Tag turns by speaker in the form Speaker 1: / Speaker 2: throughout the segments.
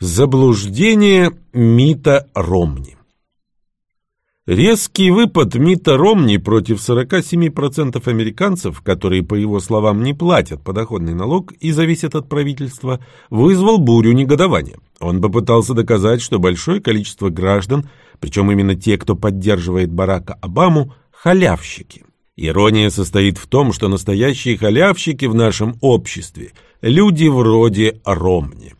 Speaker 1: Заблуждение Мита Ромни Резкий выпад Мита Ромни против 47% американцев, которые, по его словам, не платят подоходный налог и зависят от правительства, вызвал бурю негодования. Он попытался доказать, что большое количество граждан, причем именно те, кто поддерживает Барака Обаму, халявщики. Ирония состоит в том, что настоящие халявщики в нашем обществе – люди вроде Ромни.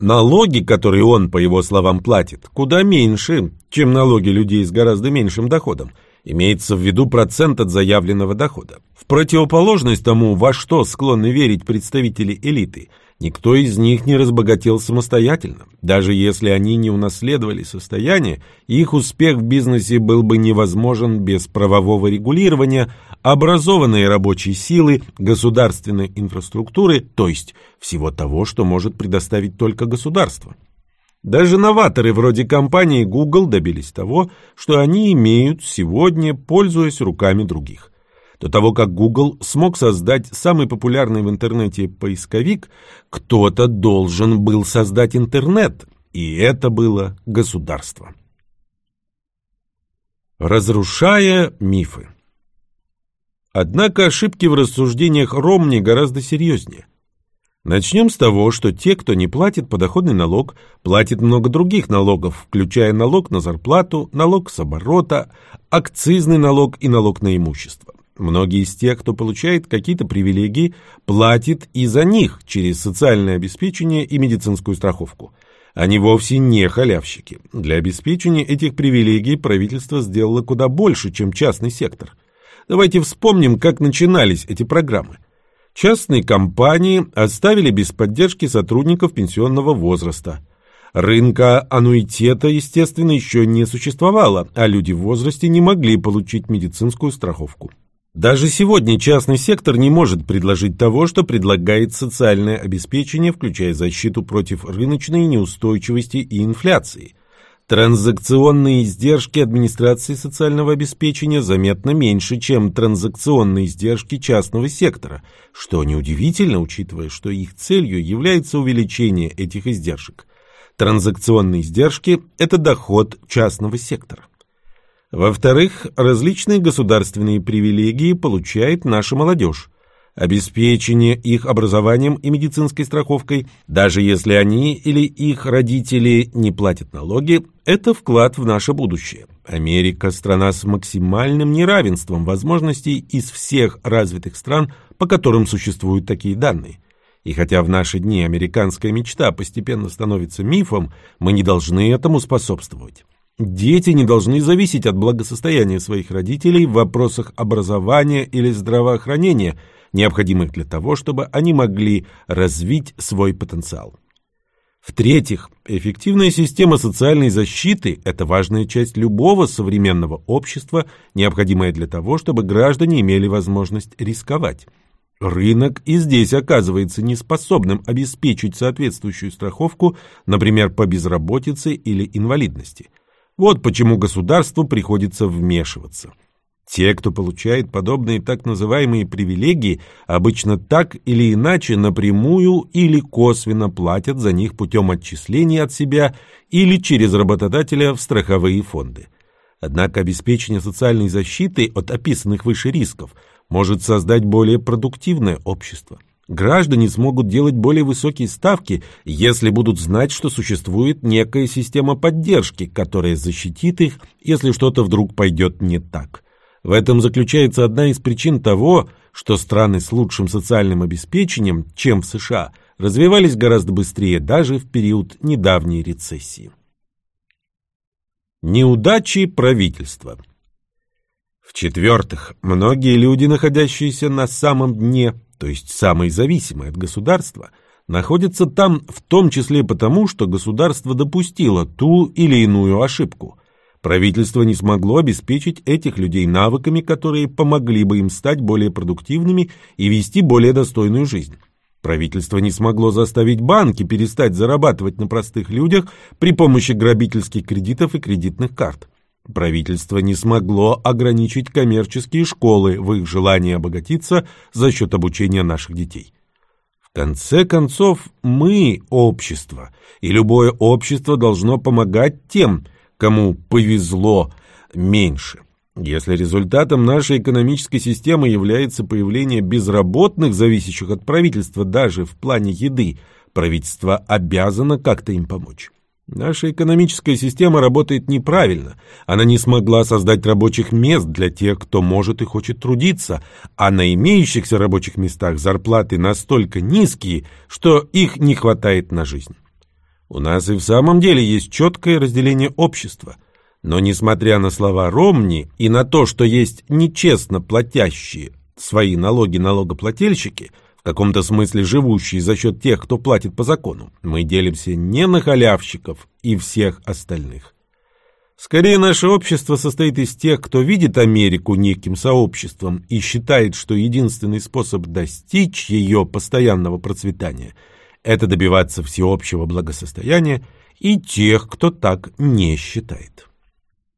Speaker 1: Налоги, которые он, по его словам, платит, куда меньше, чем налоги людей с гораздо меньшим доходом. Имеется в виду процент от заявленного дохода. В противоположность тому, во что склонны верить представители элиты, никто из них не разбогател самостоятельно. Даже если они не унаследовали состояние, их успех в бизнесе был бы невозможен без правового регулирования, образованной рабочей силы, государственной инфраструктуры, то есть всего того, что может предоставить только государство. Даже новаторы вроде компании Google добились того, что они имеют сегодня, пользуясь руками других. До того, как Google смог создать самый популярный в интернете поисковик, кто-то должен был создать интернет, и это было государство. Разрушая мифы Однако ошибки в рассуждениях Ромни гораздо серьезнее. Начнем с того, что те, кто не платит подоходный налог, платят много других налогов, включая налог на зарплату, налог с оборота, акцизный налог и налог на имущество. Многие из тех, кто получает какие-то привилегии, платят и за них через социальное обеспечение и медицинскую страховку. Они вовсе не халявщики. Для обеспечения этих привилегий правительство сделало куда больше, чем частный сектор – Давайте вспомним, как начинались эти программы. Частные компании оставили без поддержки сотрудников пенсионного возраста. Рынка аннуитета, естественно, еще не существовало, а люди в возрасте не могли получить медицинскую страховку. Даже сегодня частный сектор не может предложить того, что предлагает социальное обеспечение, включая защиту против рыночной неустойчивости и инфляции. Транзакционные издержки администрации социального обеспечения заметно меньше, чем транзакционные издержки частного сектора, что неудивительно, учитывая, что их целью является увеличение этих издержек. Транзакционные издержки – это доход частного сектора. Во-вторых, различные государственные привилегии получает наша молодежь обеспечение их образованием и медицинской страховкой, даже если они или их родители не платят налоги, это вклад в наше будущее. Америка – страна с максимальным неравенством возможностей из всех развитых стран, по которым существуют такие данные. И хотя в наши дни американская мечта постепенно становится мифом, мы не должны этому способствовать. Дети не должны зависеть от благосостояния своих родителей в вопросах образования или здравоохранения – необходимых для того, чтобы они могли развить свой потенциал. В-третьих, эффективная система социальной защиты – это важная часть любого современного общества, необходимая для того, чтобы граждане имели возможность рисковать. Рынок и здесь оказывается неспособным обеспечить соответствующую страховку, например, по безработице или инвалидности. Вот почему государству приходится вмешиваться – те, кто получает подобные так называемые привилегии, обычно так или иначе напрямую или косвенно платят за них путем отчислений от себя или через работодателя в страховые фонды. Однако обеспечение социальной защиты от описанных выше рисков может создать более продуктивное общество. Граждане смогут делать более высокие ставки, если будут знать, что существует некая система поддержки, которая защитит их, если что-то вдруг пойдет не так. В этом заключается одна из причин того, что страны с лучшим социальным обеспечением, чем в США, развивались гораздо быстрее даже в период недавней рецессии. Неудачи правительства В-четвертых, многие люди, находящиеся на самом дне, то есть самые зависимые от государства, находятся там в том числе потому, что государство допустило ту или иную ошибку – Правительство не смогло обеспечить этих людей навыками, которые помогли бы им стать более продуктивными и вести более достойную жизнь. Правительство не смогло заставить банки перестать зарабатывать на простых людях при помощи грабительских кредитов и кредитных карт. Правительство не смогло ограничить коммерческие школы в их желании обогатиться за счет обучения наших детей. В конце концов, мы – общество, и любое общество должно помогать тем, кому повезло меньше. Если результатом нашей экономической системы является появление безработных, зависящих от правительства даже в плане еды, правительство обязано как-то им помочь. Наша экономическая система работает неправильно. Она не смогла создать рабочих мест для тех, кто может и хочет трудиться, а на имеющихся рабочих местах зарплаты настолько низкие, что их не хватает на жизнь. У нас и в самом деле есть четкое разделение общества. Но несмотря на слова Ромни и на то, что есть нечестно платящие свои налоги налогоплательщики – в каком-то смысле живущие за счет тех, кто платит по закону. Мы делимся не на халявщиков и всех остальных. Скорее, наше общество состоит из тех, кто видит Америку неким сообществом и считает, что единственный способ достичь ее постоянного процветания – это добиваться всеобщего благосостояния, и тех, кто так не считает.